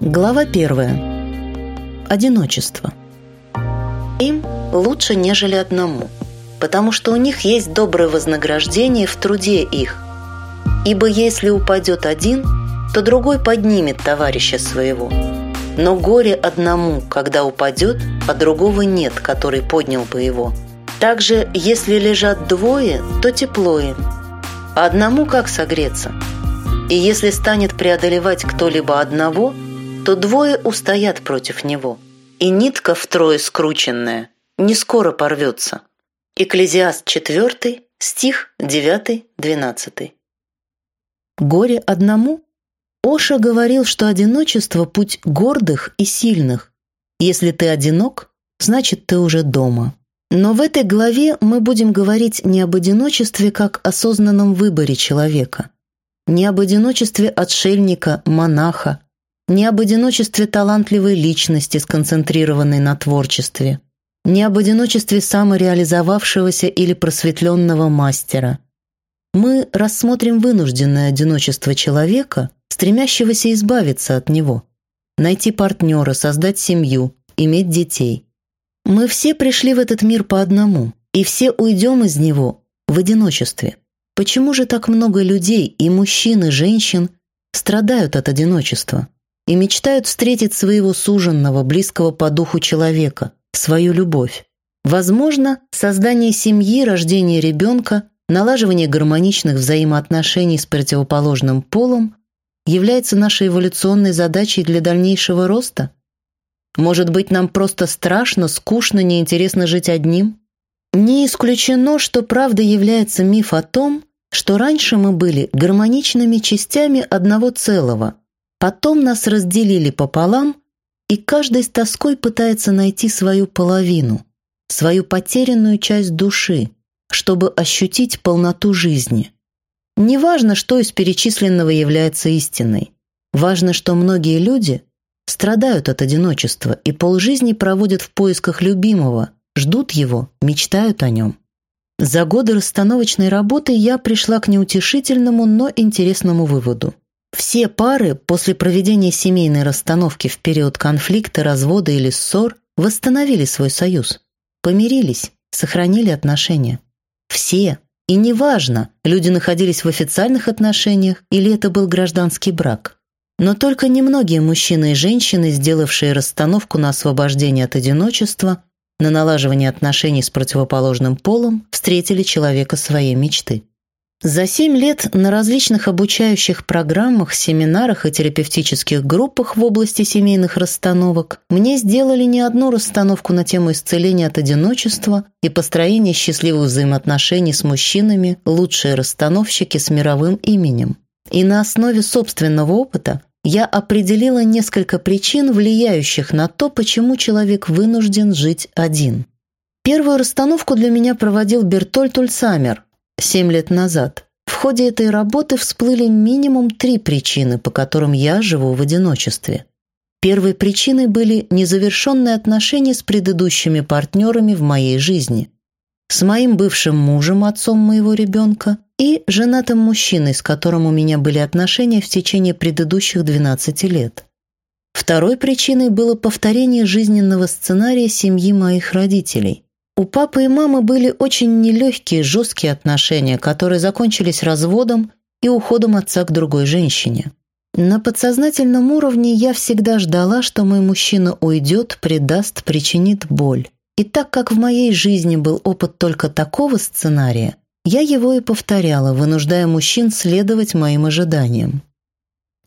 Глава первая. Одиночество. Им лучше, нежели одному, потому что у них есть доброе вознаграждение в труде их. Ибо если упадет один, то другой поднимет товарища своего. Но горе одному, когда упадет, а другого нет, который поднял бы его. Также, если лежат двое, то тепло им. А одному как согреться? И если станет преодолевать кто-либо одного, то двое устоят против него. И нитка втрое скрученная не скоро порвется. Экклезиаст 4, стих 9-12. Горе одному? Оша говорил, что одиночество – путь гордых и сильных. Если ты одинок, значит, ты уже дома. Но в этой главе мы будем говорить не об одиночестве как осознанном выборе человека, не об одиночестве отшельника, монаха, не об одиночестве талантливой личности, сконцентрированной на творчестве, не об одиночестве самореализовавшегося или просветленного мастера. Мы рассмотрим вынужденное одиночество человека, стремящегося избавиться от него, найти партнера, создать семью, иметь детей – мы все пришли в этот мир по одному, и все уйдем из него в одиночестве. Почему же так много людей, и мужчин, и женщин, страдают от одиночества и мечтают встретить своего суженного, близкого по духу человека, свою любовь? Возможно, создание семьи, рождение ребенка, налаживание гармоничных взаимоотношений с противоположным полом является нашей эволюционной задачей для дальнейшего роста – может быть, нам просто страшно, скучно, неинтересно жить одним? Не исключено, что правда является миф о том, что раньше мы были гармоничными частями одного целого, потом нас разделили пополам, и каждый с тоской пытается найти свою половину, свою потерянную часть души, чтобы ощутить полноту жизни. Неважно, что из перечисленного является истиной. Важно, что многие люди – страдают от одиночества и полжизни проводят в поисках любимого, ждут его, мечтают о нем. За годы расстановочной работы я пришла к неутешительному, но интересному выводу. Все пары после проведения семейной расстановки в период конфликта, развода или ссор восстановили свой союз, помирились, сохранили отношения. Все. И неважно, люди находились в официальных отношениях или это был гражданский брак. Но только немногие мужчины и женщины, сделавшие расстановку на освобождение от одиночества, на налаживание отношений с противоположным полом, встретили человека своей мечты. За семь лет на различных обучающих программах, семинарах и терапевтических группах в области семейных расстановок мне сделали не одну расстановку на тему исцеления от одиночества и построения счастливых взаимоотношений с мужчинами лучшие расстановщики с мировым именем. И на основе собственного опыта я определила несколько причин, влияющих на то, почему человек вынужден жить один. Первую расстановку для меня проводил Бертольд Ульцамер семь лет назад. В ходе этой работы всплыли минимум три причины, по которым я живу в одиночестве. Первой причиной были незавершенные отношения с предыдущими партнерами в моей жизни. С моим бывшим мужем, отцом моего ребенка, и женатым мужчиной, с которым у меня были отношения в течение предыдущих 12 лет. Второй причиной было повторение жизненного сценария семьи моих родителей. У папы и мамы были очень нелегкие, жесткие отношения, которые закончились разводом и уходом отца к другой женщине. На подсознательном уровне я всегда ждала, что мой мужчина уйдет, предаст, причинит боль. И так как в моей жизни был опыт только такого сценария, я его и повторяла, вынуждая мужчин следовать моим ожиданиям.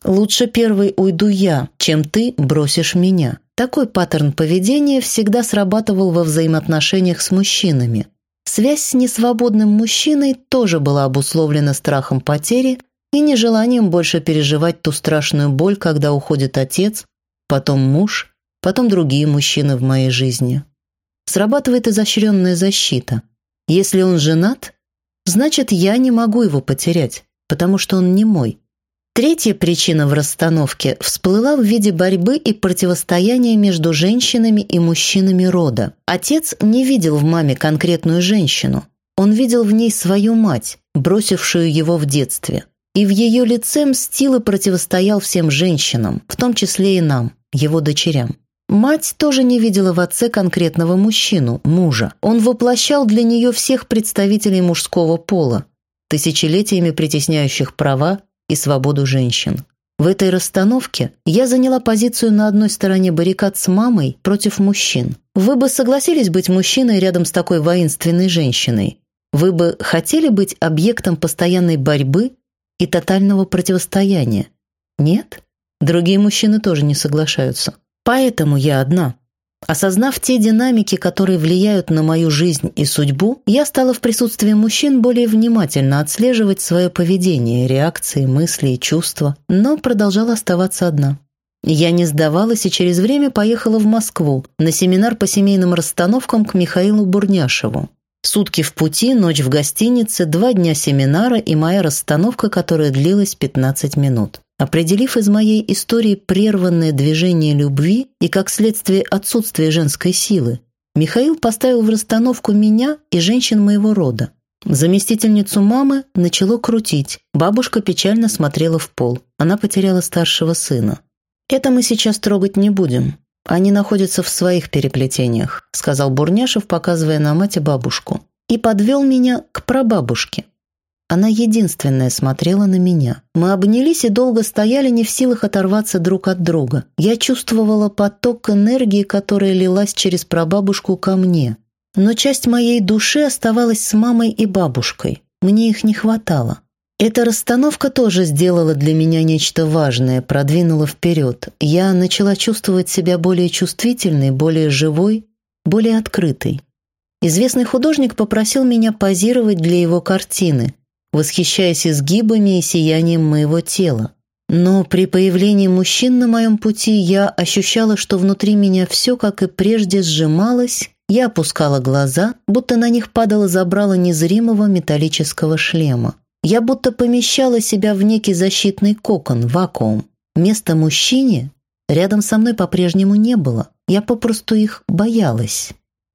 «Лучше первый уйду я, чем ты бросишь меня». Такой паттерн поведения всегда срабатывал во взаимоотношениях с мужчинами. Связь с несвободным мужчиной тоже была обусловлена страхом потери и нежеланием больше переживать ту страшную боль, когда уходит отец, потом муж, потом другие мужчины в моей жизни. Срабатывает изощренная защита. Если он женат, Значит, я не могу его потерять, потому что он не мой. Третья причина в расстановке всплыла в виде борьбы и противостояния между женщинами и мужчинами рода. Отец не видел в маме конкретную женщину. Он видел в ней свою мать, бросившую его в детстве. и в ее лице мстил и противостоял всем женщинам, в том числе и нам, его дочерям. Мать тоже не видела в отце конкретного мужчину, мужа. Он воплощал для нее всех представителей мужского пола, тысячелетиями притесняющих права и свободу женщин. В этой расстановке я заняла позицию на одной стороне баррикад с мамой против мужчин. Вы бы согласились быть мужчиной рядом с такой воинственной женщиной? Вы бы хотели быть объектом постоянной борьбы и тотального противостояния? Нет? Другие мужчины тоже не соглашаются. Поэтому я одна. Осознав те динамики, которые влияют на мою жизнь и судьбу, я стала в присутствии мужчин более внимательно отслеживать свое поведение, реакции, мысли и чувства, но продолжала оставаться одна. Я не сдавалась и через время поехала в Москву на семинар по семейным расстановкам к Михаилу Бурняшеву. Сутки в пути, ночь в гостинице, два дня семинара и моя расстановка, которая длилась 15 минут. Определив из моей истории прерванное движение любви и, как следствие, отсутствие женской силы, Михаил поставил в расстановку меня и женщин моего рода. Заместительницу мамы начало крутить. Бабушка печально смотрела в пол. Она потеряла старшего сына. «Это мы сейчас трогать не будем. Они находятся в своих переплетениях», сказал Бурняшев, показывая на мать и бабушку. И подвел меня к прабабушке. Она единственная смотрела на меня. Мы обнялись и долго стояли, не в силах оторваться друг от друга. Я чувствовала поток энергии, которая лилась через прабабушку ко мне. Но часть моей души оставалась с мамой и бабушкой. Мне их не хватало. Эта расстановка тоже сделала для меня нечто важное, продвинула вперед. Я начала чувствовать себя более чувствительной, более живой, более открытой. Известный художник попросил меня позировать для его картины – восхищаясь изгибами и сиянием моего тела. Но при появлении мужчин на моем пути я ощущала, что внутри меня все, как и прежде, сжималось, я опускала глаза, будто на них падало забрало незримого металлического шлема. Я будто помещала себя в некий защитный кокон, вакуум. Места мужчине рядом со мной по-прежнему не было. Я попросту их боялась.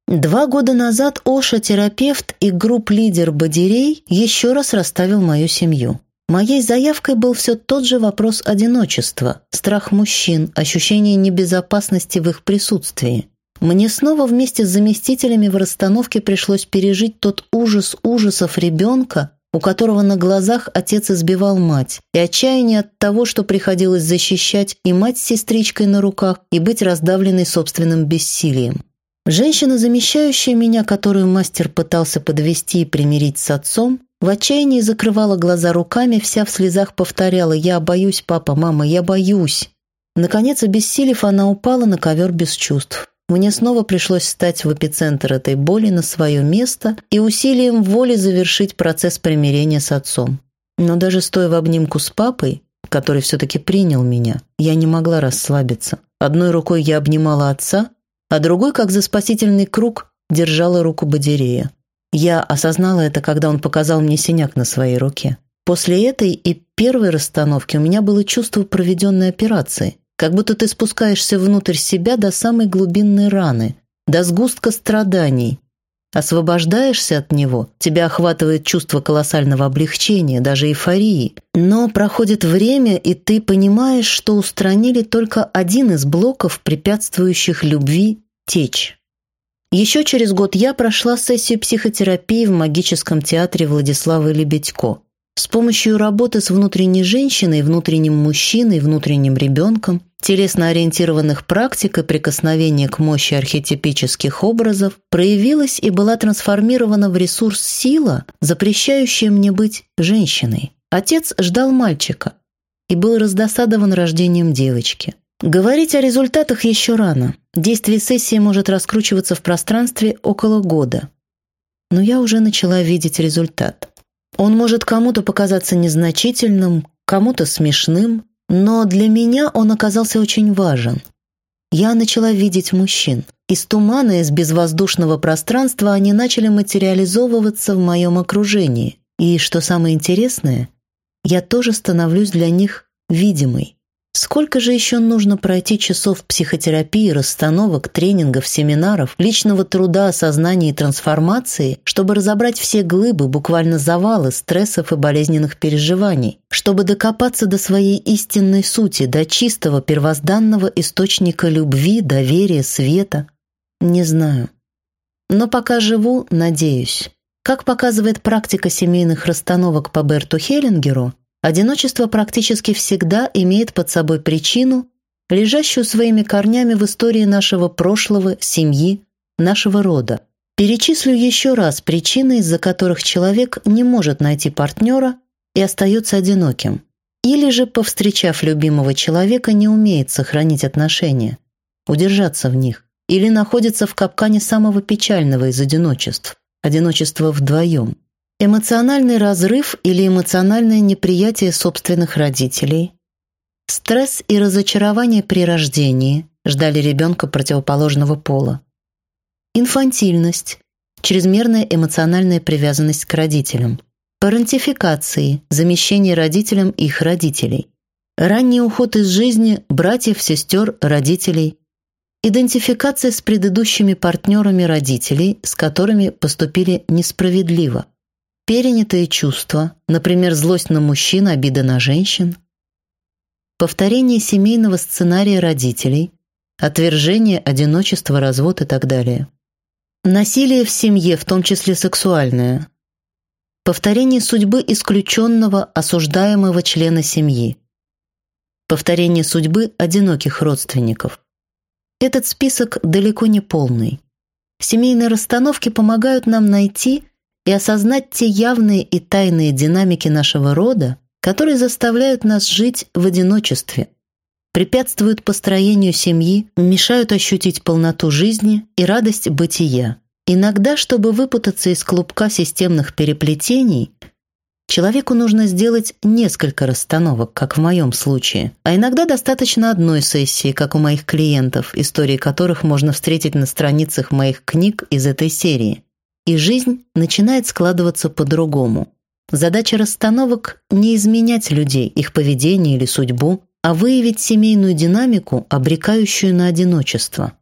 Два года назад Оша, терапевт и групп-лидер Бадирей, еще раз расставил мою семью. Моей заявкой был все тот же вопрос одиночества, страх мужчин, ощущение небезопасности в их присутствии. Мне снова вместе с заместителями в расстановке пришлось пережить тот ужас ужасов ребенка, у которого на глазах отец избивал мать, и отчаяние от того, что приходилось защищать и мать с сестричкой на руках, и быть раздавленной собственным бессилием. Женщина, замещающая меня, которую мастер пытался подвести и примирить с отцом, в отчаянии закрывала глаза руками, вся в слезах повторяла «Я боюсь, папа, мама, я боюсь». Наконец, обессилев, она упала на ковер без чувств. Мне снова пришлось встать в эпицентр этой боли на свое место и усилием воли завершить процесс примирения с отцом. Но даже стоя в обнимку с папой, который все-таки принял меня, я не могла расслабиться. Одной рукой я обнимала отца, а другой, как за спасительный круг, держала руку Бадирея. Я осознала это, когда он показал мне синяк на своей руке. После этой и первой расстановки у меня было чувство проведенной операции, как будто ты спускаешься внутрь себя до самой глубинной раны, до сгустка страданий. Освобождаешься от него, тебя охватывает чувство колоссального облегчения, даже эйфории. Но проходит время, и ты понимаешь, что устранили только один из блоков, препятствующих любви течь. Еще через год я прошла сессию психотерапии в магическом театре Владиславы Лебедько. С помощью работы с внутренней женщиной, внутренним мужчиной, внутренним ребенком, телесно-ориентированных практик и прикосновения к мощи архетипических образов проявилась и была трансформирована в ресурс сила, запрещающая мне быть женщиной. Отец ждал мальчика и был раздосадован рождением девочки. Говорить о результатах еще рано. Действие сессии может раскручиваться в пространстве около года. Но я уже начала видеть результат. Он может кому-то показаться незначительным, кому-то смешным, но для меня он оказался очень важен. Я начала видеть мужчин. Из тумана, из безвоздушного пространства они начали материализовываться в моем окружении. И, что самое интересное, я тоже становлюсь для них видимой. Сколько же еще нужно пройти часов психотерапии, расстановок, тренингов, семинаров, личного труда, осознания и трансформации, чтобы разобрать все глыбы, буквально завалы, стрессов и болезненных переживаний, чтобы докопаться до своей истинной сути, до чистого первозданного источника любви, доверия, света? Не знаю. Но пока живу, надеюсь. Как показывает практика семейных расстановок по Берту Хеллингеру, Одиночество практически всегда имеет под собой причину, лежащую своими корнями в истории нашего прошлого, семьи, нашего рода. Перечислю еще раз причины, из-за которых человек не может найти партнера и остается одиноким. Или же, повстречав любимого человека, не умеет сохранить отношения, удержаться в них, или находится в капкане самого печального из одиночеств – одиночества вдвоем – Эмоциональный разрыв или эмоциональное неприятие собственных родителей. Стресс и разочарование при рождении ждали ребенка противоположного пола. Инфантильность, чрезмерная эмоциональная привязанность к родителям. Парентификации, замещение родителям их родителей. Ранний уход из жизни братьев, сестер, родителей. Идентификация с предыдущими партнерами родителей, с которыми поступили несправедливо перенятые чувства, например, злость на мужчин, обида на женщин, повторение семейного сценария родителей, отвержение, одиночество, развод и так далее. Насилие в семье, в том числе сексуальное. Повторение судьбы исключенного, осуждаемого члена семьи. Повторение судьбы одиноких родственников. Этот список далеко не полный. Семейные расстановки помогают нам найти и осознать те явные и тайные динамики нашего рода, которые заставляют нас жить в одиночестве, препятствуют построению семьи, мешают ощутить полноту жизни и радость бытия. Иногда, чтобы выпутаться из клубка системных переплетений, человеку нужно сделать несколько расстановок, как в моем случае, а иногда достаточно одной сессии, как у моих клиентов, истории которых можно встретить на страницах моих книг из этой серии – и жизнь начинает складываться по-другому. Задача расстановок – не изменять людей, их поведение или судьбу, а выявить семейную динамику, обрекающую на одиночество.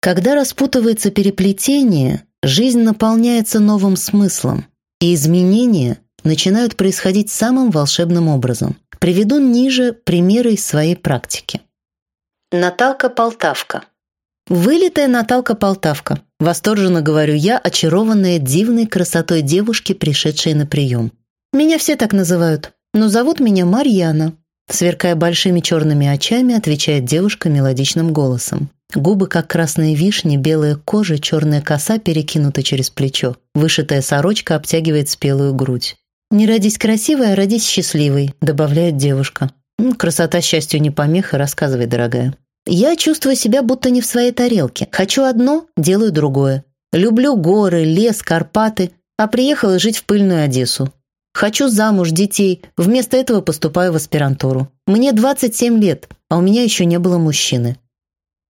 Когда распутывается переплетение, жизнь наполняется новым смыслом, и изменения начинают происходить самым волшебным образом. Приведу ниже примеры из своей практики. Наталка Полтавка. Вылитая Наталка Полтавка. Восторженно говорю я, очарованная дивной красотой девушки, пришедшей на прием. Меня все так называют, но зовут меня Марьяна. Сверкая большими черными очами, отвечает девушка мелодичным голосом. Губы, как красные вишни, белая кожа, черная коса перекинута через плечо. Вышитая сорочка обтягивает спелую грудь. «Не родись красивой, а родись счастливой», — добавляет девушка. «Красота счастью не помеха, рассказывай, дорогая». Я чувствую себя будто не в своей тарелке. Хочу одно, делаю другое. Люблю горы, лес, Карпаты, а приехала жить в пыльную Одессу. Хочу замуж, детей, вместо этого поступаю в аспирантуру. Мне 27 лет, а у меня еще не было мужчины.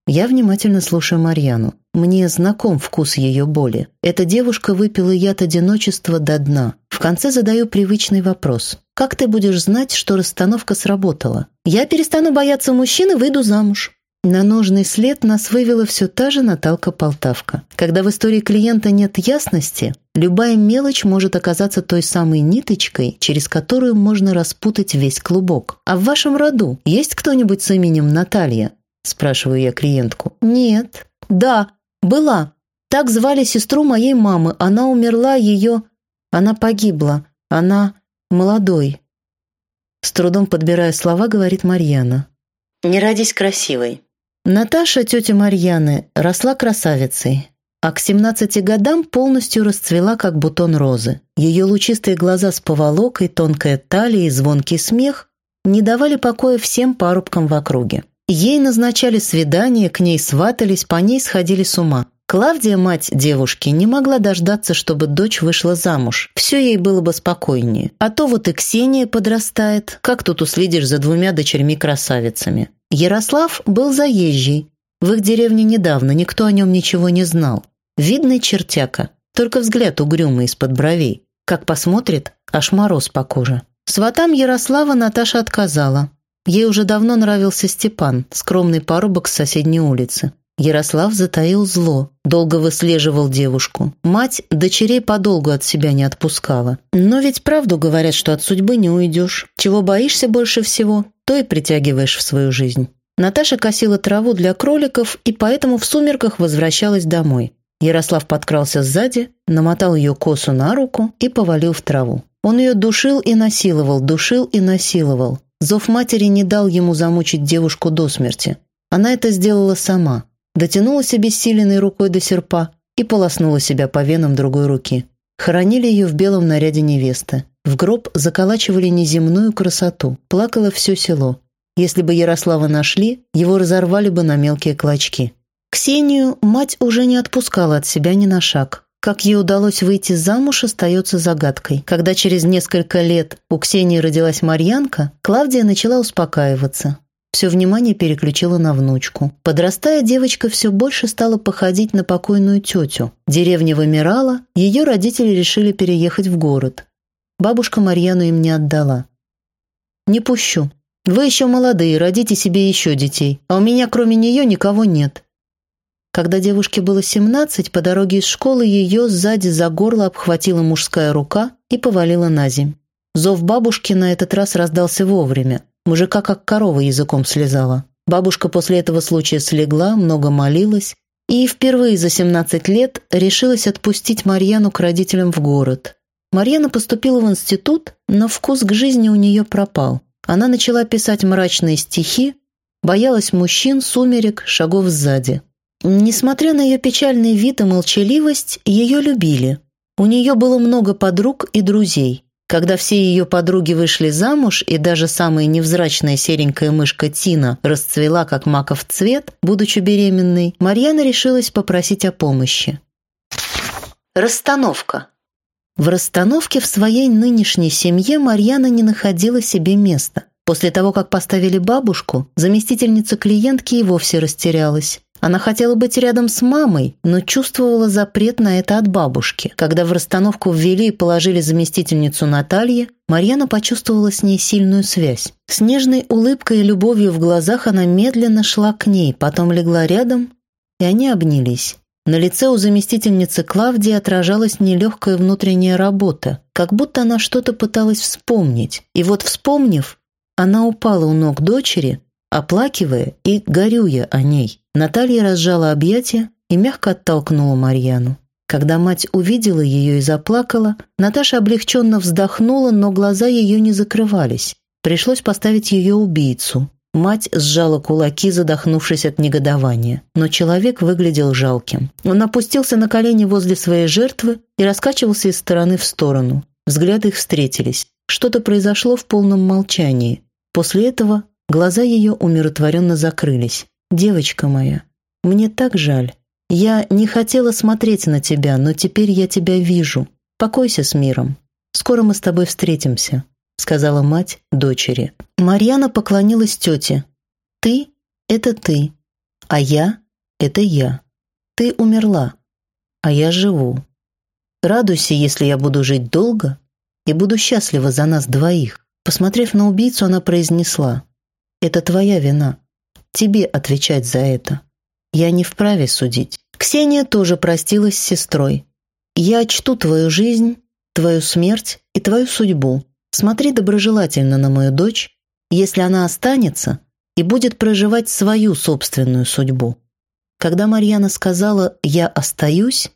Я внимательно слушаю Марьяну. Мне знаком вкус ее боли. Эта девушка выпила яд одиночества до дна. В конце задаю привычный вопрос. «Как ты будешь знать, что расстановка сработала?» «Я перестану бояться мужчины, выйду замуж». На нужный след нас вывела все та же Наталка Полтавка. Когда в истории клиента нет ясности, любая мелочь может оказаться той самой ниточкой, через которую можно распутать весь клубок. «А в вашем роду есть кто-нибудь с именем Наталья?» – спрашиваю я клиентку. «Нет». «Да, была. Так звали сестру моей мамы. Она умерла, ее... Она погибла. Она молодой». С трудом подбирая слова, говорит Марьяна. «Не родись красивой. Наташа, тетя Марьяны, росла красавицей, а к 17 годам полностью расцвела, как бутон розы. Ее лучистые глаза с поволокой, тонкая талия и звонкий смех не давали покоя всем парубкам в округе. Ей назначали свидания, к ней сватались, по ней сходили с ума. Клавдия, мать девушки, не могла дождаться, чтобы дочь вышла замуж. Все ей было бы спокойнее. А то вот и Ксения подрастает. Как тут уследишь за двумя дочерьми-красавицами? Ярослав был заезжий. В их деревне недавно, никто о нем ничего не знал. Видный чертяка, только взгляд угрюмый из-под бровей. Как посмотрит, аж мороз по коже. Сватам Ярослава Наташа отказала. Ей уже давно нравился Степан, скромный парубок с соседней улицы. Ярослав затаил зло, долго выслеживал девушку. Мать дочерей подолгу от себя не отпускала. Но ведь правду говорят, что от судьбы не уйдешь. Чего боишься больше всего, то и притягиваешь в свою жизнь. Наташа косила траву для кроликов и поэтому в сумерках возвращалась домой. Ярослав подкрался сзади, намотал ее косу на руку и повалил в траву. Он ее душил и насиловал, душил и насиловал. Зов матери не дал ему замучить девушку до смерти. Она это сделала сама. Дотянулась обессиленной рукой до серпа и полоснула себя по венам другой руки. Хоронили ее в белом наряде невесты. В гроб заколачивали неземную красоту. Плакало все село. Если бы Ярослава нашли, его разорвали бы на мелкие клочки. Ксению мать уже не отпускала от себя ни на шаг. Как ей удалось выйти замуж, остается загадкой. Когда через несколько лет у Ксении родилась Марьянка, Клавдия начала успокаиваться. Все внимание переключила на внучку. Подрастая, девочка все больше стала походить на покойную тетю. Деревня вымирала, ее родители решили переехать в город. Бабушка Марьяну им не отдала. «Не пущу. Вы еще молодые, родите себе еще детей, а у меня кроме нее никого нет. Когда девушке было 17, по дороге из школы ее сзади за горло обхватила мужская рука и повалила на земь. Зов бабушки на этот раз раздался вовремя. Мужика как корова языком слезала. Бабушка после этого случая слегла, много молилась и впервые за 17 лет решилась отпустить Марьяну к родителям в город. Марьяна поступила в институт, но вкус к жизни у нее пропал. Она начала писать мрачные стихи, боялась мужчин, сумерек, шагов сзади. Несмотря на ее печальный вид и молчаливость, ее любили. У нее было много подруг и друзей. Когда все ее подруги вышли замуж, и даже самая невзрачная серенькая мышка Тина расцвела, как маков цвет, будучи беременной, Марьяна решилась попросить о помощи. Расстановка. В расстановке в своей нынешней семье Марьяна не находила себе места. После того, как поставили бабушку, заместительница клиентки и вовсе растерялась. Она хотела быть рядом с мамой, но чувствовала запрет на это от бабушки. Когда в расстановку ввели и положили заместительницу Натальи, Марьяна почувствовала с ней сильную связь. С нежной улыбкой и любовью в глазах она медленно шла к ней, потом легла рядом, и они обнялись. На лице у заместительницы Клавдии отражалась нелегкая внутренняя работа, как будто она что-то пыталась вспомнить. И вот вспомнив, она упала у ног дочери, оплакивая и горюя о ней. Наталья разжала объятия и мягко оттолкнула Марьяну. Когда мать увидела ее и заплакала, Наташа облегченно вздохнула, но глаза ее не закрывались. Пришлось поставить ее убийцу. Мать сжала кулаки, задохнувшись от негодования. Но человек выглядел жалким. Он опустился на колени возле своей жертвы и раскачивался из стороны в сторону. Взгляды их встретились. Что-то произошло в полном молчании. После этого глаза ее умиротворенно закрылись. «Девочка моя, мне так жаль. Я не хотела смотреть на тебя, но теперь я тебя вижу. Покойся с миром. Скоро мы с тобой встретимся», — сказала мать дочери. Марьяна поклонилась тете. «Ты — это ты, а я — это я. Ты умерла, а я живу. Радуйся, если я буду жить долго и буду счастлива за нас двоих». Посмотрев на убийцу, она произнесла, «Это твоя вина. Тебе отвечать за это. Я не вправе судить». Ксения тоже простилась с сестрой. «Я чту твою жизнь, твою смерть и твою судьбу. Смотри доброжелательно на мою дочь, если она останется и будет проживать свою собственную судьбу». Когда Марьяна сказала «я остаюсь»,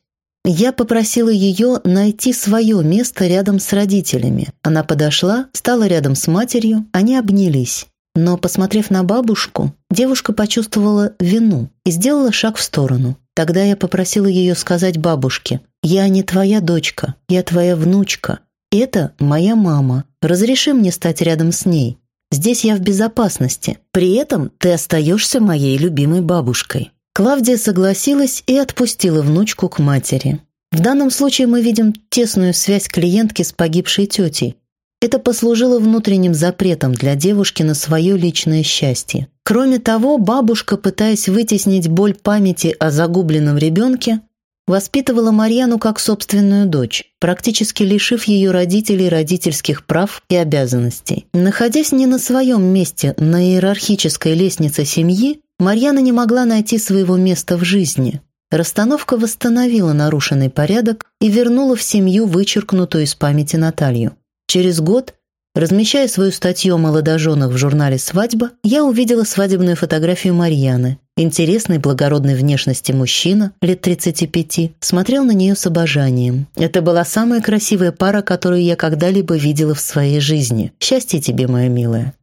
я попросила ее найти свое место рядом с родителями. Она подошла, стала рядом с матерью, они обнялись. Но, посмотрев на бабушку, девушка почувствовала вину и сделала шаг в сторону. Тогда я попросила ее сказать бабушке, «Я не твоя дочка, я твоя внучка. Это моя мама. Разреши мне стать рядом с ней. Здесь я в безопасности. При этом ты остаешься моей любимой бабушкой». Клавдия согласилась и отпустила внучку к матери. В данном случае мы видим тесную связь клиентки с погибшей тетей. Это послужило внутренним запретом для девушки на свое личное счастье. Кроме того, бабушка, пытаясь вытеснить боль памяти о загубленном ребенке, воспитывала Марьяну как собственную дочь, практически лишив ее родителей родительских прав и обязанностей. Находясь не на своем месте на иерархической лестнице семьи, Марьяна не могла найти своего места в жизни. Расстановка восстановила нарушенный порядок и вернула в семью вычеркнутую из памяти Наталью. Через год Размещая свою статью о молодоженах в журнале «Свадьба», я увидела свадебную фотографию Марьяны. Интересной благородной внешности мужчина, лет 35, смотрел на нее с обожанием. Это была самая красивая пара, которую я когда-либо видела в своей жизни. Счастья тебе, моя милая.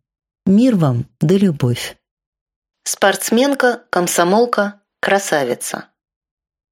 Мир вам да любовь. Спортсменка, комсомолка, красавица.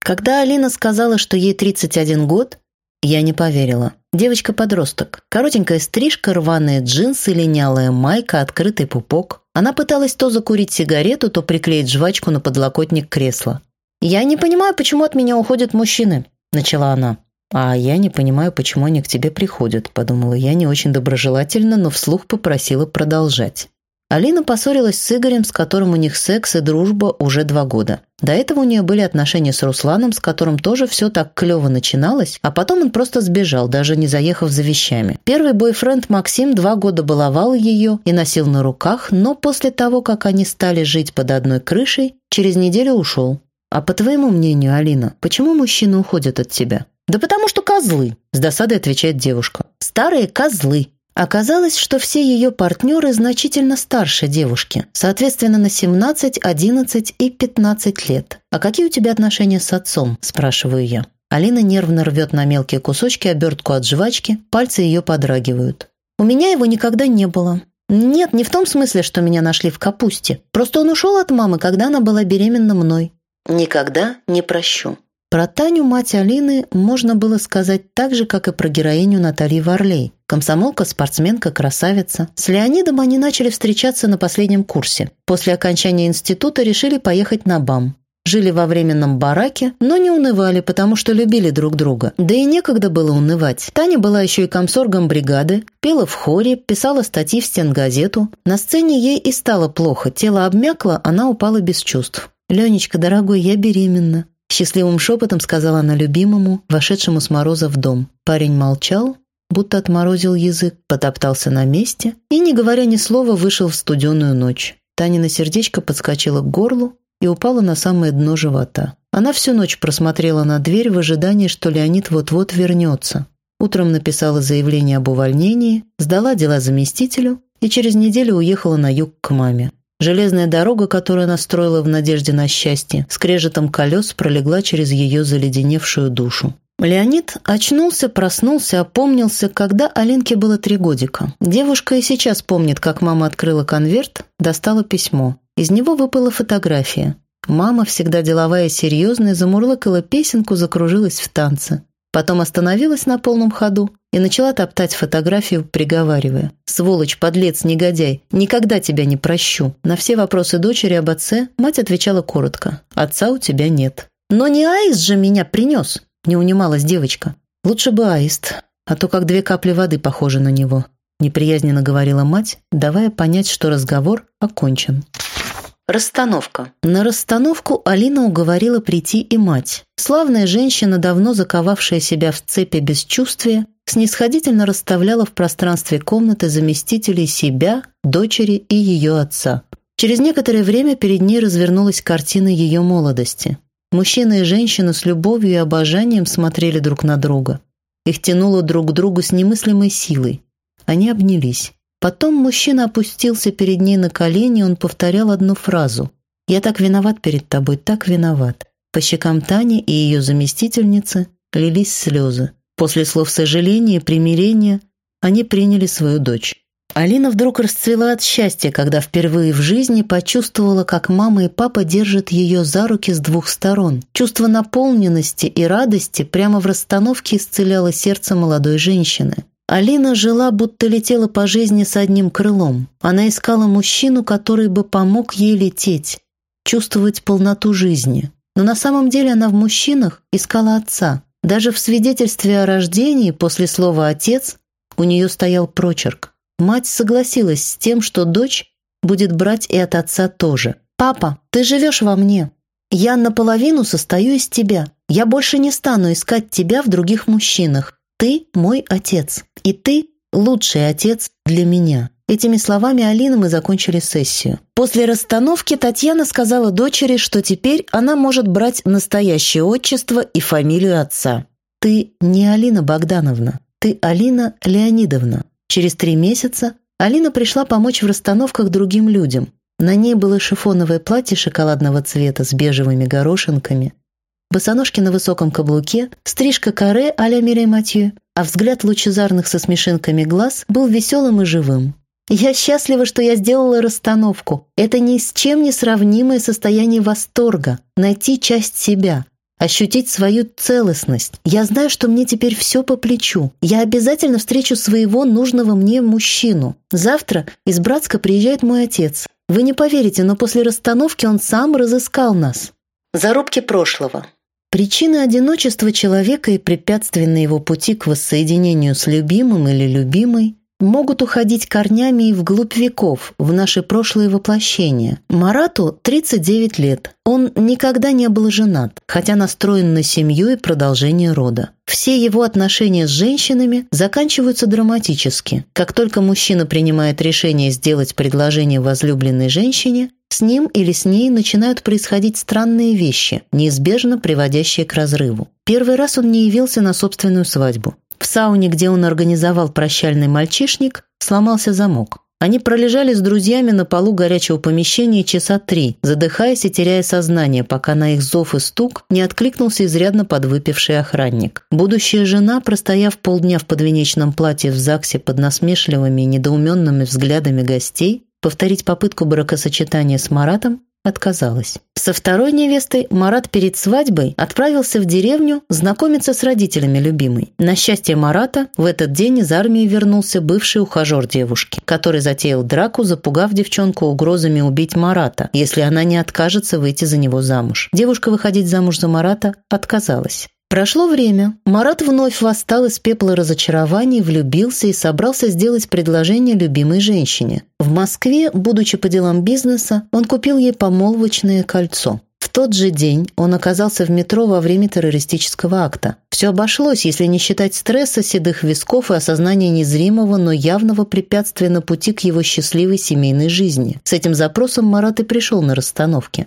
Когда Алина сказала, что ей 31 год, я не поверила. Девочка-подросток. Коротенькая стрижка, рваные джинсы, линялая майка, открытый пупок. Она пыталась то закурить сигарету, то приклеить жвачку на подлокотник кресла. «Я не понимаю, почему от меня уходят мужчины», – начала она. «А я не понимаю, почему они к тебе приходят», – подумала я не очень доброжелательно, но вслух попросила продолжать. Алина поссорилась с Игорем, с которым у них секс и дружба уже два года. До этого у нее были отношения с Русланом, с которым тоже все так клево начиналось, а потом он просто сбежал, даже не заехав за вещами. Первый бойфренд Максим два года баловал ее и носил на руках, но после того, как они стали жить под одной крышей, через неделю ушел. А по твоему мнению, Алина, почему мужчины уходят от тебя? «Да потому что козлы», – с досадой отвечает девушка. «Старые козлы. Оказалось, что все ее партнеры значительно старше девушки, соответственно, на 17, 11 и 15 лет. «А какие у тебя отношения с отцом?» – спрашиваю я. Алина нервно рвет на мелкие кусочки обертку от жвачки, пальцы ее подрагивают. «У меня его никогда не было. Нет, не в том смысле, что меня нашли в капусте. Просто он ушел от мамы, когда она была беременна мной». «Никогда не прощу». Про Таню, мать Алины, можно было сказать так же, как и про героиню Натальи Варлей. Комсомолка, спортсменка, красавица. С Леонидом они начали встречаться на последнем курсе. После окончания института решили поехать на БАМ. Жили во временном бараке, но не унывали, потому что любили друг друга. Да и некогда было унывать. Таня была еще и комсоргом бригады, пела в хоре, писала статьи в стенгазету. На сцене ей и стало плохо, тело обмякло, она упала без чувств. «Ленечка, дорогой, я беременна». Счастливым шепотом сказала она любимому, вошедшему с мороза в дом. Парень молчал, будто отморозил язык, потоптался на месте и, не говоря ни слова, вышел в студеную ночь. Танина сердечко подскочило к горлу и упало на самое дно живота. Она всю ночь просмотрела на дверь в ожидании, что Леонид вот-вот вернется. Утром написала заявление об увольнении, сдала дела заместителю и через неделю уехала на юг к маме. Железная дорога, которую она строила в надежде на счастье, скрежетом колес пролегла через ее заледеневшую душу. Леонид очнулся, проснулся, опомнился, когда Алинке было три годика. Девушка и сейчас помнит, как мама открыла конверт, достала письмо. Из него выпала фотография. Мама, всегда деловая и серьезная, замурлыкала песенку, закружилась в танце. Потом остановилась на полном ходу и начала топтать фотографию, приговаривая. «Сволочь, подлец, негодяй, никогда тебя не прощу». На все вопросы дочери об отце мать отвечала коротко. «Отца у тебя нет». «Но не аист же меня принес», – не унималась девочка. «Лучше бы аист, а то как две капли воды похожи на него», – неприязненно говорила мать, давая понять, что разговор окончен. Расстановка. На расстановку Алина уговорила прийти и мать. Славная женщина, давно заковавшая себя в цепи бесчувствия, снисходительно расставляла в пространстве комнаты заместителей себя, дочери и ее отца. Через некоторое время перед ней развернулась картина ее молодости. Мужчина и женщина с любовью и обожанием смотрели друг на друга. Их тянуло друг к другу с немыслимой силой. Они обнялись. Потом мужчина опустился перед ней на колени, он повторял одну фразу. «Я так виноват перед тобой, так виноват». По щекам Тани и ее заместительницы лились слезы. После слов сожаления и примирения они приняли свою дочь. Алина вдруг расцвела от счастья, когда впервые в жизни почувствовала, как мама и папа держат ее за руки с двух сторон. Чувство наполненности и радости прямо в расстановке исцеляло сердце молодой женщины. Алина жила, будто летела по жизни с одним крылом. Она искала мужчину, который бы помог ей лететь, чувствовать полноту жизни. Но на самом деле она в мужчинах искала отца. Даже в свидетельстве о рождении после слова «отец» у нее стоял прочерк. Мать согласилась с тем, что дочь будет брать и от отца тоже. «Папа, ты живешь во мне. Я наполовину состою из тебя. Я больше не стану искать тебя в других мужчинах. Ты мой отец, и ты лучший отец для меня». Этими словами Алины мы закончили сессию. После расстановки Татьяна сказала дочери, что теперь она может брать настоящее отчество и фамилию отца. «Ты не Алина Богдановна, ты Алина Леонидовна». Через три месяца Алина пришла помочь в расстановках другим людям. На ней было шифоновое платье шоколадного цвета с бежевыми горошинками, босоножки на высоком каблуке, стрижка каре а-ля Мирей Матье, а взгляд лучезарных со смешинками глаз был веселым и живым. Я счастлива, что я сделала расстановку. Это ни с чем не сравнимое состояние восторга. Найти часть себя, ощутить свою целостность. Я знаю, что мне теперь все по плечу. Я обязательно встречу своего нужного мне мужчину. Завтра из Братска приезжает мой отец. Вы не поверите, но после расстановки он сам разыскал нас. Зарубки прошлого. Причины одиночества человека и препятствия на его пути к воссоединению с любимым или любимой могут уходить корнями и вглубь веков, в наши прошлые воплощения. Марату 39 лет. Он никогда не был женат, хотя настроен на семью и продолжение рода. Все его отношения с женщинами заканчиваются драматически. Как только мужчина принимает решение сделать предложение возлюбленной женщине, с ним или с ней начинают происходить странные вещи, неизбежно приводящие к разрыву. Первый раз он не явился на собственную свадьбу. В сауне, где он организовал прощальный мальчишник, сломался замок. Они пролежали с друзьями на полу горячего помещения часа три, задыхаясь и теряя сознание, пока на их зов и стук не откликнулся изрядно подвыпивший охранник. Будущая жена, простояв полдня в подвенечном платье в ЗАГСе под насмешливыми и недоуменными взглядами гостей, повторить попытку бракосочетания с Маратом отказалась. Со второй невестой Марат перед свадьбой отправился в деревню знакомиться с родителями любимой. На счастье Марата в этот день из армии вернулся бывший ухажер девушки, который затеял драку, запугав девчонку угрозами убить Марата, если она не откажется выйти за него замуж. Девушка выходить замуж за Марата отказалась. Прошло время. Марат вновь восстал из пепла разочарований, влюбился и собрался сделать предложение любимой женщине. В Москве, будучи по делам бизнеса, он купил ей помолвочное кольцо. В тот же день он оказался в метро во время террористического акта. Все обошлось, если не считать стресса, седых висков и осознания незримого, но явного препятствия на пути к его счастливой семейной жизни. С этим запросом Марат и пришел на расстановке.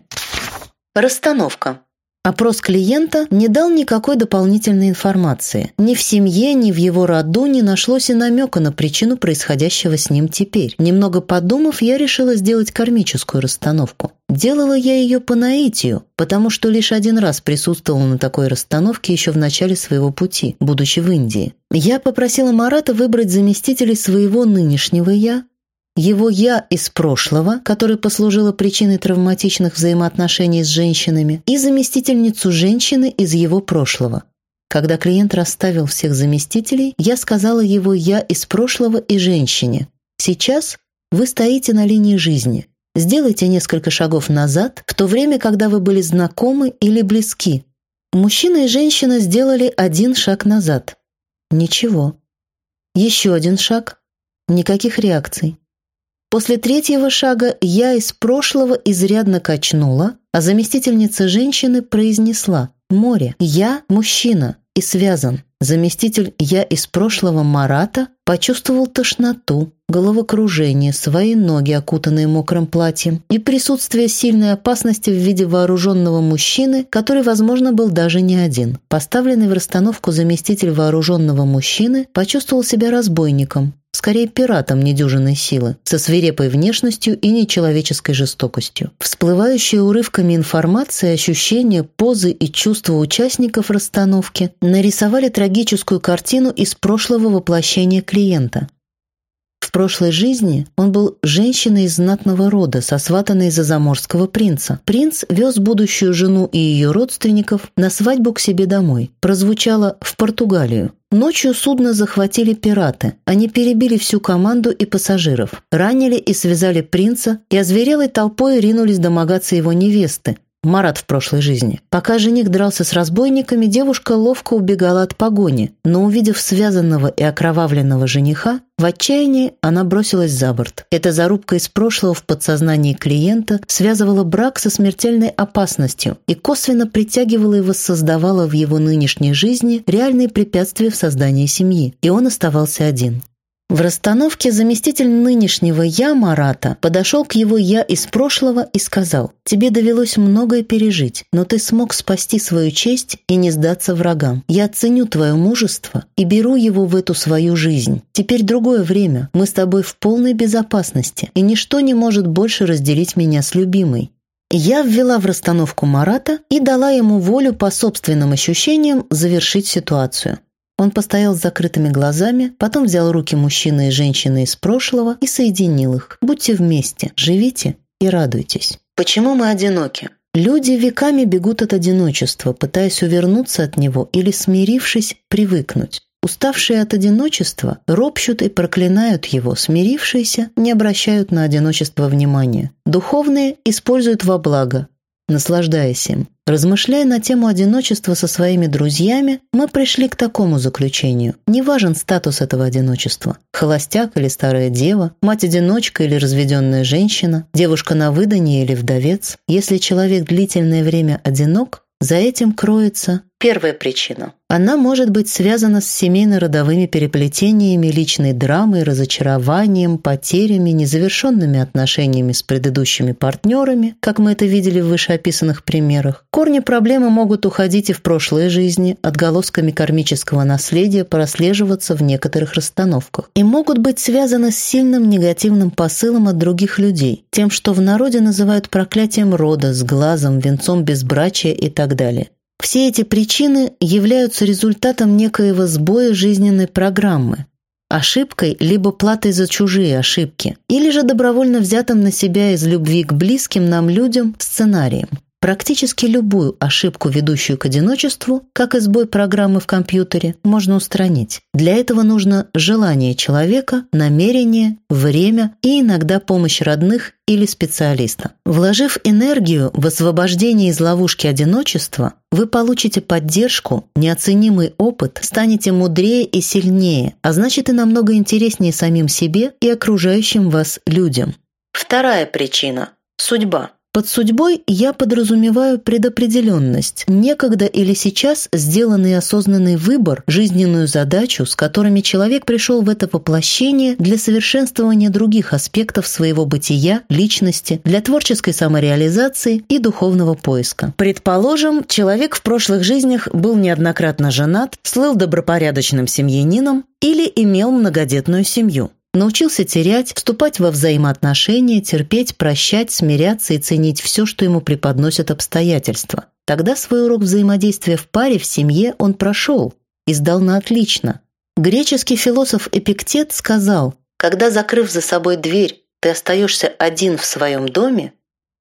Расстановка. Опрос клиента не дал никакой дополнительной информации. Ни в семье, ни в его роду не нашлось и намека на причину происходящего с ним теперь. Немного подумав, я решила сделать кармическую расстановку. Делала я ее по наитию, потому что лишь один раз присутствовала на такой расстановке еще в начале своего пути, будучи в Индии. Я попросила Марата выбрать заместителей своего нынешнего «я», его «я» из прошлого, которое послужило причиной травматичных взаимоотношений с женщинами, и заместительницу женщины из его прошлого. Когда клиент расставил всех заместителей, я сказала его «я» из прошлого и женщине. Сейчас вы стоите на линии жизни. Сделайте несколько шагов назад, в то время, когда вы были знакомы или близки. Мужчина и женщина сделали один шаг назад. Ничего. Еще один шаг. Никаких реакций. После третьего шага я из прошлого изрядно качнула, а заместительница женщины произнесла «Море, я мужчина и связан». Заместитель «я из прошлого» Марата почувствовал тошноту, головокружение, свои ноги, окутанные мокрым платьем, и присутствие сильной опасности в виде вооруженного мужчины, который, возможно, был даже не один. Поставленный в расстановку заместитель вооруженного мужчины почувствовал себя разбойником, скорее пиратом недюжинной силы, со свирепой внешностью и нечеловеческой жестокостью. Всплывающие урывками информации, ощущения, позы и чувства участников расстановки нарисовали трагическую картину из прошлого воплощения клиента. В прошлой жизни он был женщиной из знатного рода, сосватанной за заморского принца. Принц вез будущую жену и ее родственников на свадьбу к себе домой. Прозвучало «в Португалию». Ночью судно захватили пираты. Они перебили всю команду и пассажиров, ранили и связали принца и озверелой толпой ринулись домогаться его невесты, Марат в прошлой жизни. Пока жених дрался с разбойниками, девушка ловко убегала от погони, но увидев связанного и окровавленного жениха, в отчаянии она бросилась за борт. Эта зарубка из прошлого в подсознании клиента связывала брак со смертельной опасностью и косвенно притягивала и воссоздавала в его нынешней жизни реальные препятствия в создании семьи, и он оставался один. В расстановке заместитель нынешнего «я» Марата подошел к его «я» из прошлого и сказал «Тебе довелось многое пережить, но ты смог спасти свою честь и не сдаться врагам. Я ценю твое мужество и беру его в эту свою жизнь. Теперь другое время, мы с тобой в полной безопасности, и ничто не может больше разделить меня с любимой. Я ввела в расстановку Марата и дала ему волю по собственным ощущениям завершить ситуацию. Он постоял с закрытыми глазами, потом взял руки мужчины и женщины из прошлого и соединил их. Будьте вместе, живите и радуйтесь. Почему мы одиноки? Люди веками бегут от одиночества, пытаясь увернуться от него или, смирившись, привыкнуть. Уставшие от одиночества ропщут и проклинают его, смирившиеся не обращают на одиночество внимания. Духовные используют во благо, наслаждаясь им. Размышляя на тему одиночества со своими друзьями, мы пришли к такому заключению. Не важен статус этого одиночества. Холостяк или старая дева, мать-одиночка или разведенная женщина, девушка на выданье или вдовец. Если человек длительное время одинок, за этим кроется первая причина. Она может быть связана с семейно-родовыми переплетениями, личной драмой, разочарованием, потерями, незавершенными отношениями с предыдущими партнерами, как мы это видели в вышеописанных примерах. Корни проблемы могут уходить и в прошлые жизни, отголосками кармического наследия прослеживаться в некоторых расстановках. И могут быть связаны с сильным негативным посылом от других людей, тем, что в народе называют проклятием рода, с глазом, венцом безбрачия и так далее. Все эти причины являются результатом некоего сбоя жизненной программы, ошибкой либо платой за чужие ошибки, или же добровольно взятым на себя из любви к близким нам людям сценарием. Практически любую ошибку, ведущую к одиночеству, как и сбой программы в компьютере, можно устранить. Для этого нужно желание человека, намерение, время и иногда помощь родных или специалиста. Вложив энергию в освобождение из ловушки одиночества, вы получите поддержку, неоценимый опыт, станете мудрее и сильнее, а значит и намного интереснее самим себе и окружающим вас людям. Вторая причина – судьба. Под судьбой я подразумеваю предопределенность, некогда или сейчас сделанный осознанный выбор, жизненную задачу, с которыми человек пришел в это воплощение для совершенствования других аспектов своего бытия, личности, для творческой самореализации и духовного поиска. Предположим, человек в прошлых жизнях был неоднократно женат, слыл добропорядочным семьянином или имел многодетную семью. Научился терять, вступать во взаимоотношения, терпеть, прощать, смиряться и ценить все, что ему преподносят обстоятельства. Тогда свой урок взаимодействия в паре, в семье он прошел и сдал на отлично. Греческий философ Эпиктет сказал, «Когда, закрыв за собой дверь, ты остаешься один в своем доме,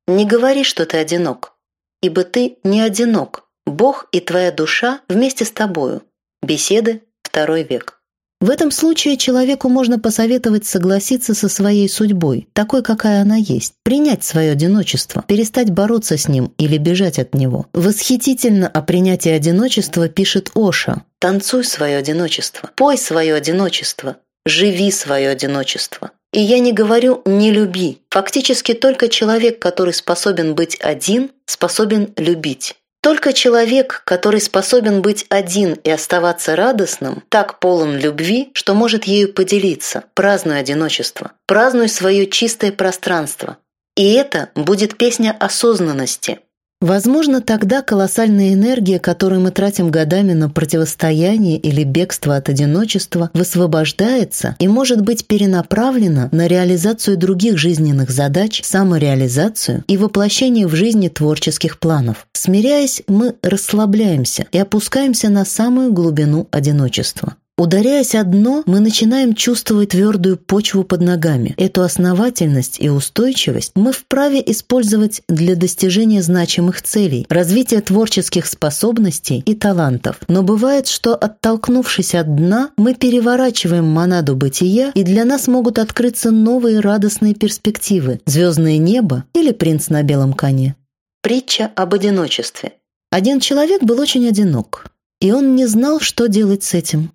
не говори, что ты одинок, ибо ты не одинок, Бог и твоя душа вместе с тобою». Беседы, второй век. В этом случае человеку можно посоветовать согласиться со своей судьбой, такой, какая она есть, принять свое одиночество, перестать бороться с ним или бежать от него. Восхитительно о принятии одиночества пишет Оша. «Танцуй свое одиночество, пой свое одиночество, живи свое одиночество». И я не говорю «не люби». Фактически только человек, который способен быть один, способен любить. Только человек, который способен быть один и оставаться радостным, так полон любви, что может ею поделиться, празднуй одиночество, празднуй свое чистое пространство. И это будет песня осознанности, Возможно, тогда колоссальная энергия, которую мы тратим годами на противостояние или бегство от одиночества, высвобождается и может быть перенаправлена на реализацию других жизненных задач, самореализацию и воплощение в жизни творческих планов. Смиряясь, мы расслабляемся и опускаемся на самую глубину одиночества. Ударяясь о дно, мы начинаем чувствовать твердую почву под ногами. Эту основательность и устойчивость мы вправе использовать для достижения значимых целей, развития творческих способностей и талантов. Но бывает, что оттолкнувшись от дна, мы переворачиваем монаду бытия, и для нас могут открыться новые радостные перспективы – звездное небо или принц на белом коне. Притча об одиночестве. Один человек был очень одинок, и он не знал, что делать с этим.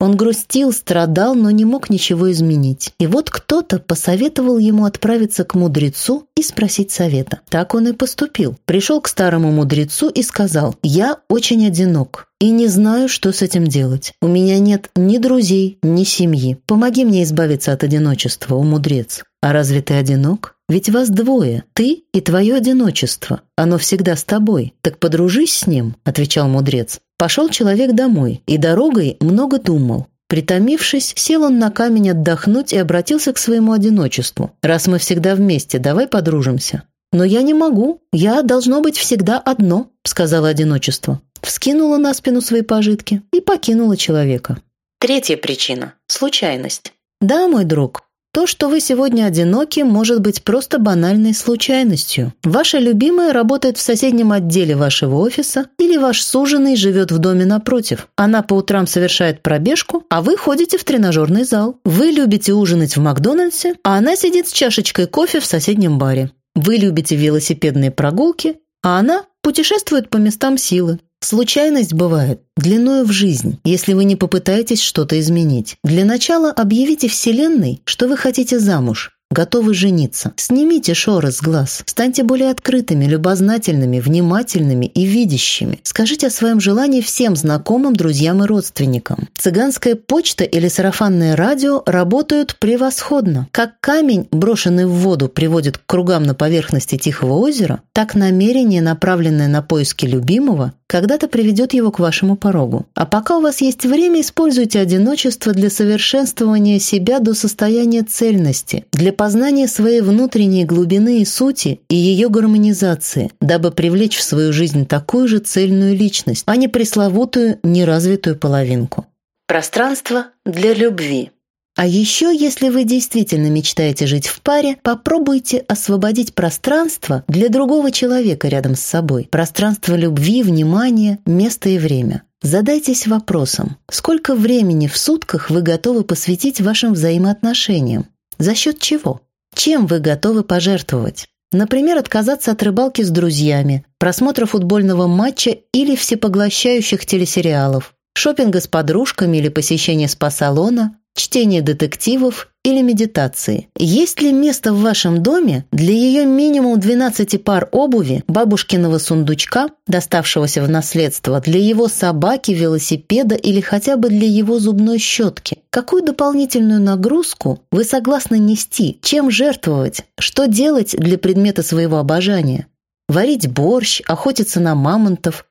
Он грустил, страдал, но не мог ничего изменить. И вот кто-то посоветовал ему отправиться к мудрецу и спросить совета. Так он и поступил. Пришел к старому мудрецу и сказал, «Я очень одинок и не знаю, что с этим делать. У меня нет ни друзей, ни семьи. Помоги мне избавиться от одиночества, о мудрец». «А разве ты одинок? Ведь вас двое, ты и твое одиночество. Оно всегда с тобой. Так подружись с ним», — отвечал мудрец. Пошел человек домой и дорогой много думал. Притомившись, сел он на камень отдохнуть и обратился к своему одиночеству. «Раз мы всегда вместе, давай подружимся». «Но я не могу. Я должно быть всегда одно», — сказала одиночество. Вскинула на спину свои пожитки и покинула человека. Третья причина – случайность. «Да, мой друг, то, что вы сегодня одиноки, может быть просто банальной случайностью. Ваша любимая работает в соседнем отделе вашего офиса или ваш суженый живет в доме напротив. Она по утрам совершает пробежку, а вы ходите в тренажерный зал. Вы любите ужинать в Макдональдсе, а она сидит с чашечкой кофе в соседнем баре. Вы любите велосипедные прогулки, а она путешествует по местам силы. Случайность бывает длиною в жизнь, если вы не попытаетесь что-то изменить. Для начала объявите Вселенной, что вы хотите замуж, готовы жениться. Снимите шоры с глаз. Станьте более открытыми, любознательными, внимательными и видящими. Скажите о своем желании всем знакомым, друзьям и родственникам. Цыганская почта или сарафанное радио работают превосходно. Как камень, брошенный в воду, приводит к кругам на поверхности Тихого озера, так намерение, направленное на поиски любимого, когда-то приведет его к вашему порогу. А пока у вас есть время, используйте одиночество для совершенствования себя до состояния цельности, для познания своей внутренней глубины и сути и ее гармонизации, дабы привлечь в свою жизнь такую же цельную личность, а не пресловутую неразвитую половинку. Пространство для любви. А еще, если вы действительно мечтаете жить в паре, попробуйте освободить пространство для другого человека рядом с собой. Пространство любви, внимания, место и время. Задайтесь вопросом, сколько времени в сутках вы готовы посвятить вашим взаимоотношениям? За счет чего? Чем вы готовы пожертвовать? Например, отказаться от рыбалки с друзьями, просмотра футбольного матча или всепоглощающих телесериалов, шопинга с подружками или посещения спа-салона, чтение детективов или медитации. Есть ли место в вашем доме для ее минимум 12 пар обуви, бабушкиного сундучка, доставшегося в наследство, для его собаки, велосипеда или хотя бы для его зубной щетки? Какую дополнительную нагрузку вы согласны нести? Чем жертвовать? Что делать для предмета своего обожания? Варить борщ, охотиться на мамонтов,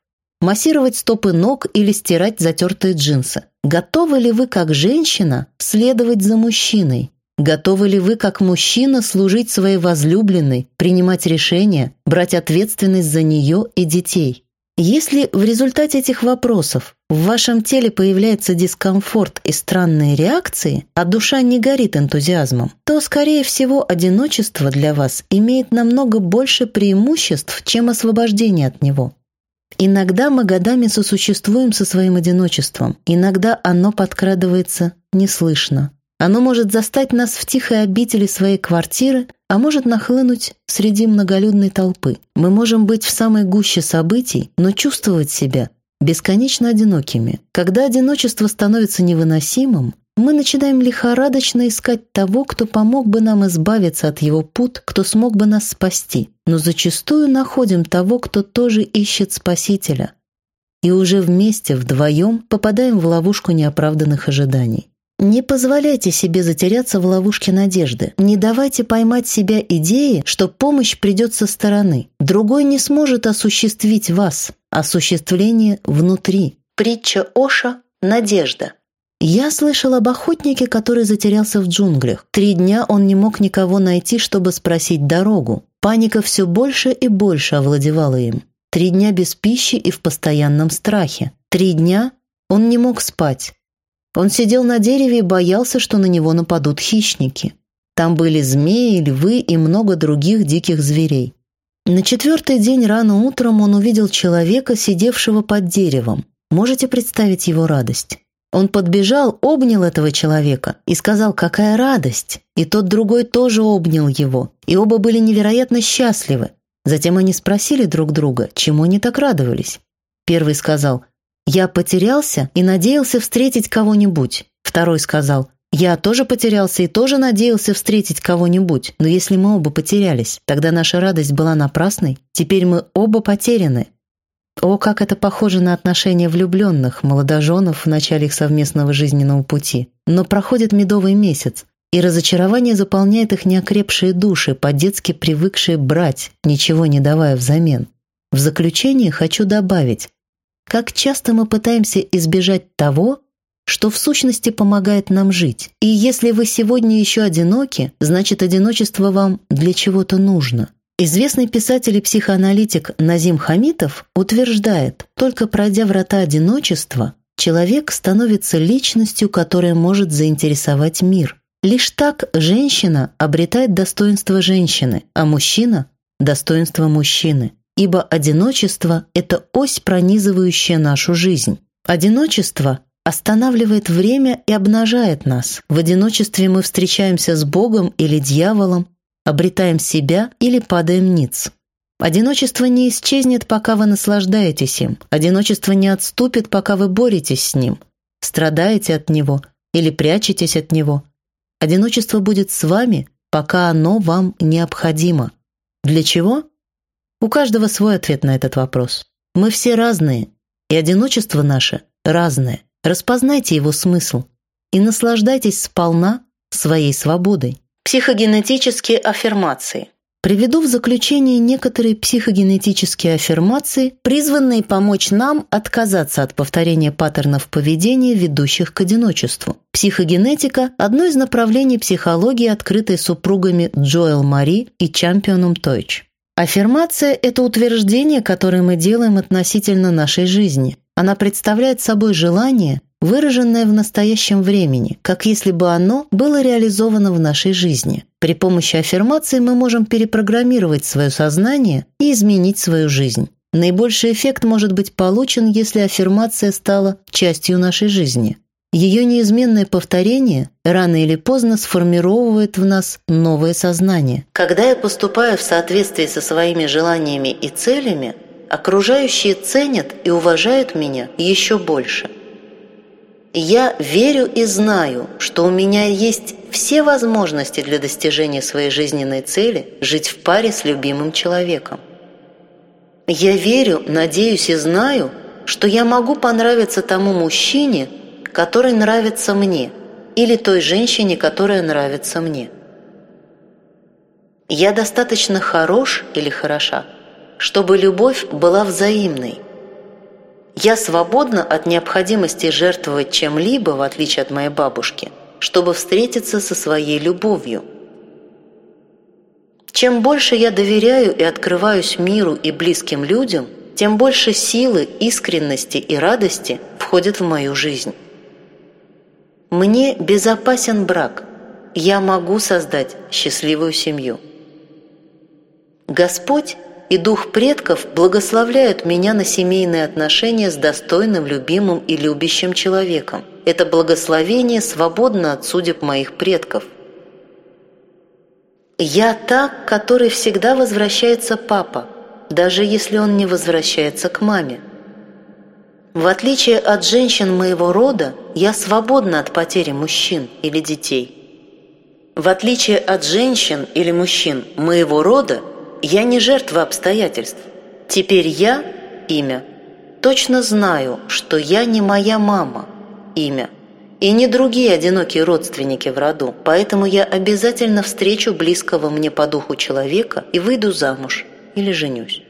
массировать стопы ног или стирать затертые джинсы. Готовы ли вы, как женщина, следовать за мужчиной? Готовы ли вы, как мужчина, служить своей возлюбленной, принимать решения, брать ответственность за нее и детей? Если в результате этих вопросов в вашем теле появляется дискомфорт и странные реакции, а душа не горит энтузиазмом, то, скорее всего, одиночество для вас имеет намного больше преимуществ, чем освобождение от него. Иногда мы годами сосуществуем со своим одиночеством, иногда оно подкрадывается неслышно. Оно может застать нас в тихой обители своей квартиры, а может нахлынуть среди многолюдной толпы. Мы можем быть в самой гуще событий, но чувствовать себя бесконечно одинокими. Когда одиночество становится невыносимым, мы начинаем лихорадочно искать того, кто помог бы нам избавиться от его пут, кто смог бы нас спасти. Но зачастую находим того, кто тоже ищет спасителя. И уже вместе, вдвоем, попадаем в ловушку неоправданных ожиданий. Не позволяйте себе затеряться в ловушке надежды. Не давайте поймать себя идеей, что помощь придет со стороны. Другой не сможет осуществить вас. Осуществление внутри. Притча Оша «Надежда». Я слышал об охотнике, который затерялся в джунглях. Три дня он не мог никого найти, чтобы спросить дорогу. Паника все больше и больше овладевала им. Три дня без пищи и в постоянном страхе. Три дня он не мог спать. Он сидел на дереве и боялся, что на него нападут хищники. Там были змеи, львы и много других диких зверей. На четвертый день рано утром он увидел человека, сидевшего под деревом. Можете представить его радость? Он подбежал, обнял этого человека и сказал «какая радость!» И тот другой тоже обнял его, и оба были невероятно счастливы. Затем они спросили друг друга, чему они так радовались. Первый сказал «Я потерялся и надеялся встретить кого-нибудь». Второй сказал «Я тоже потерялся и тоже надеялся встретить кого-нибудь, но если мы оба потерялись, тогда наша радость была напрасной, теперь мы оба потеряны». О, как это похоже на отношения влюбленных, молодоженов в начале их совместного жизненного пути. Но проходит медовый месяц, и разочарование заполняет их неокрепшие души, по-детски привыкшие брать, ничего не давая взамен. В заключение хочу добавить, как часто мы пытаемся избежать того, что в сущности помогает нам жить. И если вы сегодня еще одиноки, значит одиночество вам для чего-то нужно. Известный писатель и психоаналитик Назим Хамитов утверждает, только пройдя врата одиночества, человек становится личностью, которая может заинтересовать мир. Лишь так женщина обретает достоинство женщины, а мужчина – достоинство мужчины. Ибо одиночество – это ось, пронизывающая нашу жизнь. Одиночество останавливает время и обнажает нас. В одиночестве мы встречаемся с Богом или дьяволом, обретаем себя или падаем ниц. Одиночество не исчезнет, пока вы наслаждаетесь им. Одиночество не отступит, пока вы боретесь с ним. Страдаете от него или прячетесь от него. Одиночество будет с вами, пока оно вам необходимо. Для чего? У каждого свой ответ на этот вопрос. Мы все разные, и одиночество наше разное. Распознайте его смысл и наслаждайтесь сполна своей свободой. Психогенетические аффирмации. Приведу в заключение некоторые психогенетические аффирмации, призванные помочь нам отказаться от повторения паттернов поведения, ведущих к одиночеству. Психогенетика – одно из направлений психологии, открытой супругами Джоэл Мари и Чампионом Тойч. Аффирмация – это утверждение, которое мы делаем относительно нашей жизни. Она представляет собой желание, выраженное в настоящем времени, как если бы оно было реализовано в нашей жизни. При помощи аффирмации мы можем перепрограммировать свое сознание и изменить свою жизнь. Наибольший эффект может быть получен, если аффирмация стала частью нашей жизни. Ее неизменное повторение рано или поздно сформировывает в нас новое сознание. Когда я поступаю в соответствии со своими желаниями и целями, окружающие ценят и уважают меня еще больше – я верю и знаю, что у меня есть все возможности для достижения своей жизненной цели – жить в паре с любимым человеком. Я верю, надеюсь и знаю, что я могу понравиться тому мужчине, который нравится мне, или той женщине, которая нравится мне. Я достаточно хорош или хороша, чтобы любовь была взаимной – я свободна от необходимости жертвовать чем-либо, в отличие от моей бабушки, чтобы встретиться со своей любовью. Чем больше я доверяю и открываюсь миру и близким людям, тем больше силы, искренности и радости входит в мою жизнь. Мне безопасен брак. Я могу создать счастливую семью. Господь и дух предков благословляют меня на семейные отношения с достойным, любимым и любящим человеком. Это благословение свободно от судеб моих предков. Я та, к которой всегда возвращается папа, даже если он не возвращается к маме. В отличие от женщин моего рода, я свободна от потери мужчин или детей. В отличие от женщин или мужчин моего рода, я не жертва обстоятельств. Теперь я, имя, точно знаю, что я не моя мама, имя, и не другие одинокие родственники в роду, поэтому я обязательно встречу близкого мне по духу человека и выйду замуж или женюсь.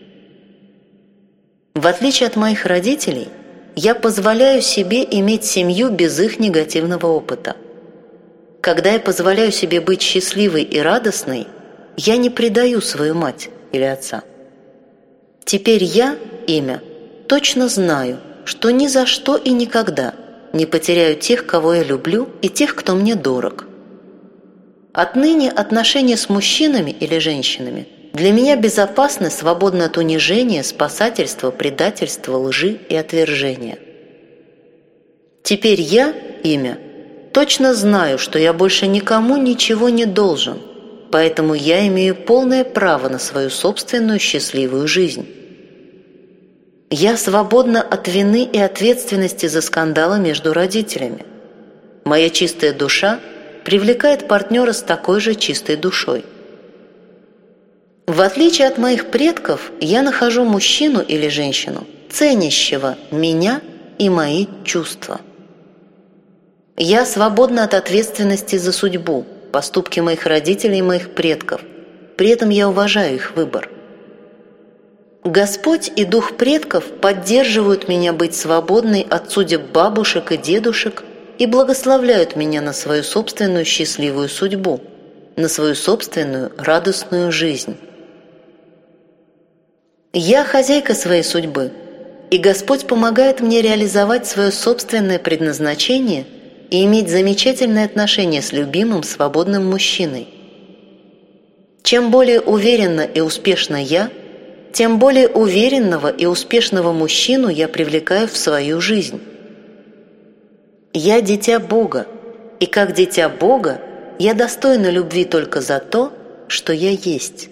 В отличие от моих родителей, я позволяю себе иметь семью без их негативного опыта. Когда я позволяю себе быть счастливой и радостной – я не предаю свою мать или отца. Теперь я, имя, точно знаю, что ни за что и никогда не потеряю тех, кого я люблю, и тех, кто мне дорог. Отныне отношения с мужчинами или женщинами для меня безопасны, свободны от унижения, спасательства, предательства, лжи и отвержения. Теперь я, имя, точно знаю, что я больше никому ничего не должен – поэтому я имею полное право на свою собственную счастливую жизнь. Я свободна от вины и ответственности за скандалы между родителями. Моя чистая душа привлекает партнера с такой же чистой душой. В отличие от моих предков, я нахожу мужчину или женщину, ценящего меня и мои чувства. Я свободна от ответственности за судьбу, поступки моих родителей и моих предков. При этом я уважаю их выбор. Господь и Дух предков поддерживают меня быть свободной от судеб бабушек и дедушек и благословляют меня на свою собственную счастливую судьбу, на свою собственную радостную жизнь. Я хозяйка своей судьбы, и Господь помогает мне реализовать свое собственное предназначение и иметь замечательные отношения с любимым свободным мужчиной. Чем более уверенно и успешно я – тем более уверенного и успешного мужчину я привлекаю в свою жизнь. Я дитя Бога, и как дитя Бога я достойна любви только за то, что я есть.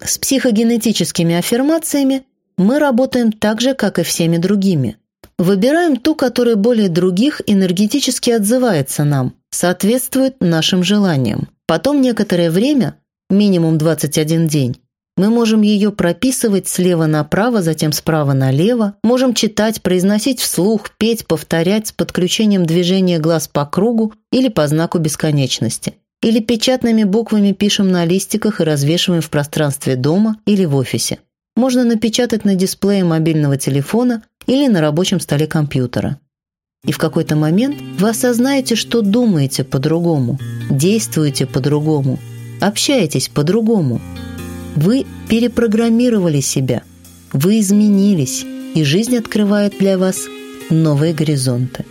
С психогенетическими аффирмациями мы работаем так же, как и всеми другими. Выбираем ту, которая более других энергетически отзывается нам, соответствует нашим желаниям. Потом некоторое время, минимум 21 день, мы можем ее прописывать слева направо, затем справа налево, можем читать, произносить вслух, петь, повторять с подключением движения глаз по кругу или по знаку бесконечности. Или печатными буквами пишем на листиках и развешиваем в пространстве дома или в офисе. Можно напечатать на дисплее мобильного телефона или на рабочем столе компьютера. И в какой-то момент вы осознаете, что думаете по-другому, действуете по-другому, общаетесь по-другому – вы перепрограммировали себя, вы изменились, и жизнь открывает для вас новые горизонты.